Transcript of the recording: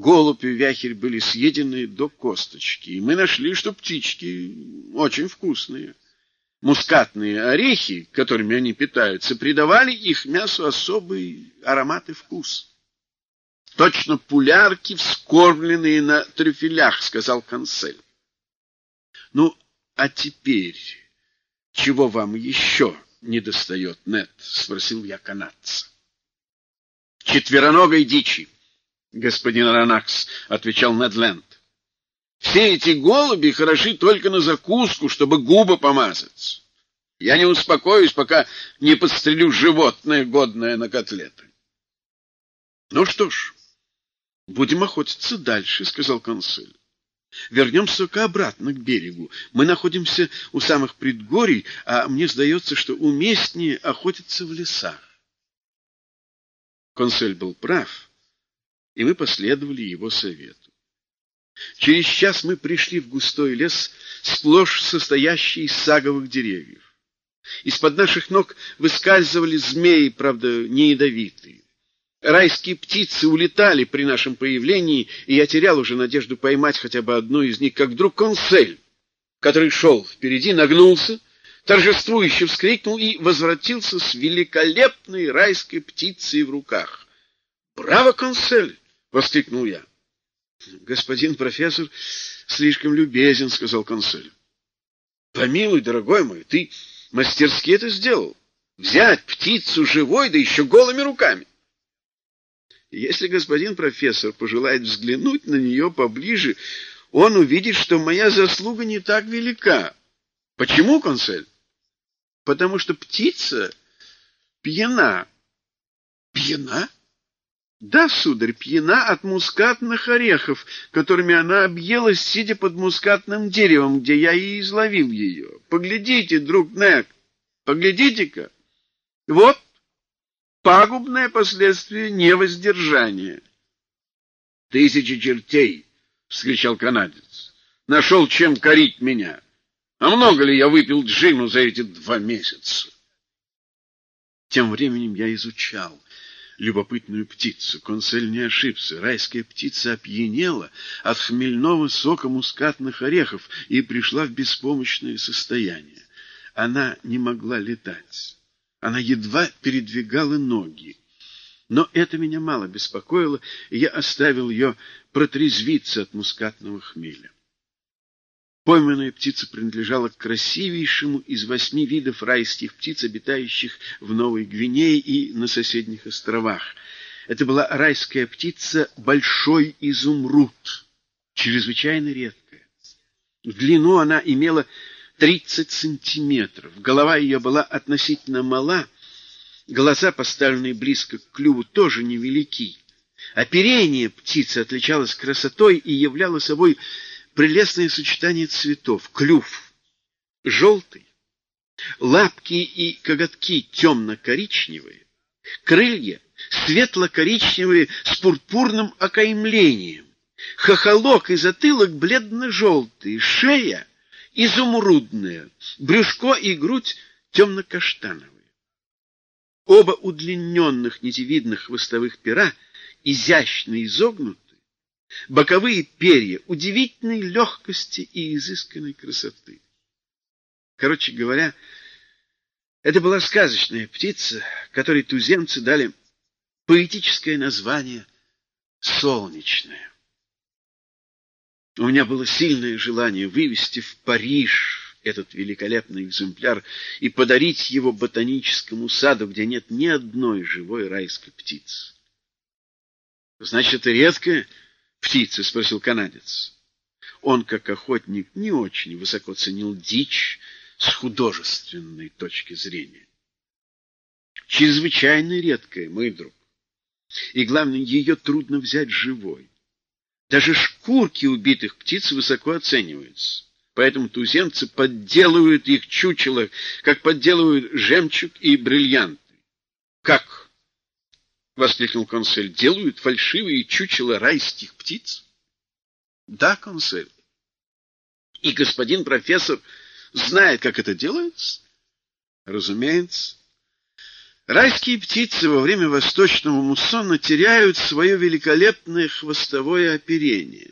Голубь и вяхерь были съедены до косточки, и мы нашли, что птички очень вкусные. Мускатные орехи, которыми они питаются, придавали их мясу особый аромат и вкус. Точно пулярки, вскормленные на трюфелях, сказал консель. Ну, а теперь чего вам еще не достает, Нет? спросил я канадца. Четвероногой дичи, господин Ранакс, отвечал Недленд. Все эти голуби хороши только на закуску, чтобы губы помазать. Я не успокоюсь, пока не подстрелю животное, годное на котлеты. Ну что ж, будем охотиться дальше, сказал консель. Вернемся-ка обратно к берегу. Мы находимся у самых предгорий, а мне сдается, что уместнее охотиться в лесах. Консель был прав, и мы последовали его совету. Через час мы пришли в густой лес, сплошь состоящий из саговых деревьев. Из-под наших ног выскальзывали змеи, правда, не ядовитые. Райские птицы улетали при нашем появлении, и я терял уже надежду поймать хотя бы одну из них, как вдруг консель, который шел впереди, нагнулся, торжествующе вскрикнул и возвратился с великолепной райской птицей в руках. «Браво, консель!» — воскликнул я. «Господин профессор слишком любезен», — сказал консель. «Помилуй, дорогой мой, ты мастерски это сделал. Взять птицу живой, да еще голыми руками. Если господин профессор пожелает взглянуть на нее поближе, он увидит, что моя заслуга не так велика. Почему, консель? Потому что птица пьяна. Пьяна? Да, сударь, пьяна от мускатных орехов, которыми она объелась, сидя под мускатным деревом, где я и изловил ее. Поглядите, друг Нек, поглядите-ка. Вот пагубное последствие невоздержания. «Тысячи чертей!» — вскричал канадец. «Нашел, чем корить меня. А много ли я выпил джину за эти два месяца?» Тем временем я изучал любопытную птицу. Консель не ошибся. Райская птица опьянела от хмельного сока мускатных орехов и пришла в беспомощное состояние. Она не могла летать. Она едва передвигала ноги. Но это меня мало беспокоило, и я оставил ее протрезвиться от мускатного хмеля. Пойманная птица принадлежала к красивейшему из восьми видов райских птиц, обитающих в Новой Гвинее и на соседних островах. Это была райская птица «большой изумруд», чрезвычайно редкая. В длину она имела 30 сантиметров. Голова ее была относительно мала, глаза, поставленные близко к клюву, тоже невелики. Оперение птицы отличалось красотой и являло собой прелестное сочетание цветов. Клюв желтый, лапки и коготки темно-коричневые, крылья светло-коричневые с пурпурным окаймлением, хохолок и затылок бледно-желтые, шея изумрудное, брюшко и грудь темно-каштановые. Оба удлиненных нитевидных хвостовых пера изящно изогнуты, боковые перья удивительной легкости и изысканной красоты. Короче говоря, это была сказочная птица, которой туземцы дали поэтическое название «солнечная». У меня было сильное желание вывести в Париж этот великолепный экземпляр и подарить его ботаническому саду, где нет ни одной живой райской птицы. — Значит, это птица? — спросил канадец. Он, как охотник, не очень высоко ценил дичь с художественной точки зрения. Чрезвычайно редкая, мой друг. И, главное, ее трудно взять живой. Даже шкурки убитых птиц высоко оцениваются. Поэтому туземцы подделывают их чучело, как подделывают жемчуг и бриллианты. Как? — воскликнул консель. — Делают фальшивые чучела райских птиц? — Да, консель. — И господин профессор знает, как это делается? — Разумеется. Райские птицы во время восточного муссона теряют свое великолепное хвостовое оперение.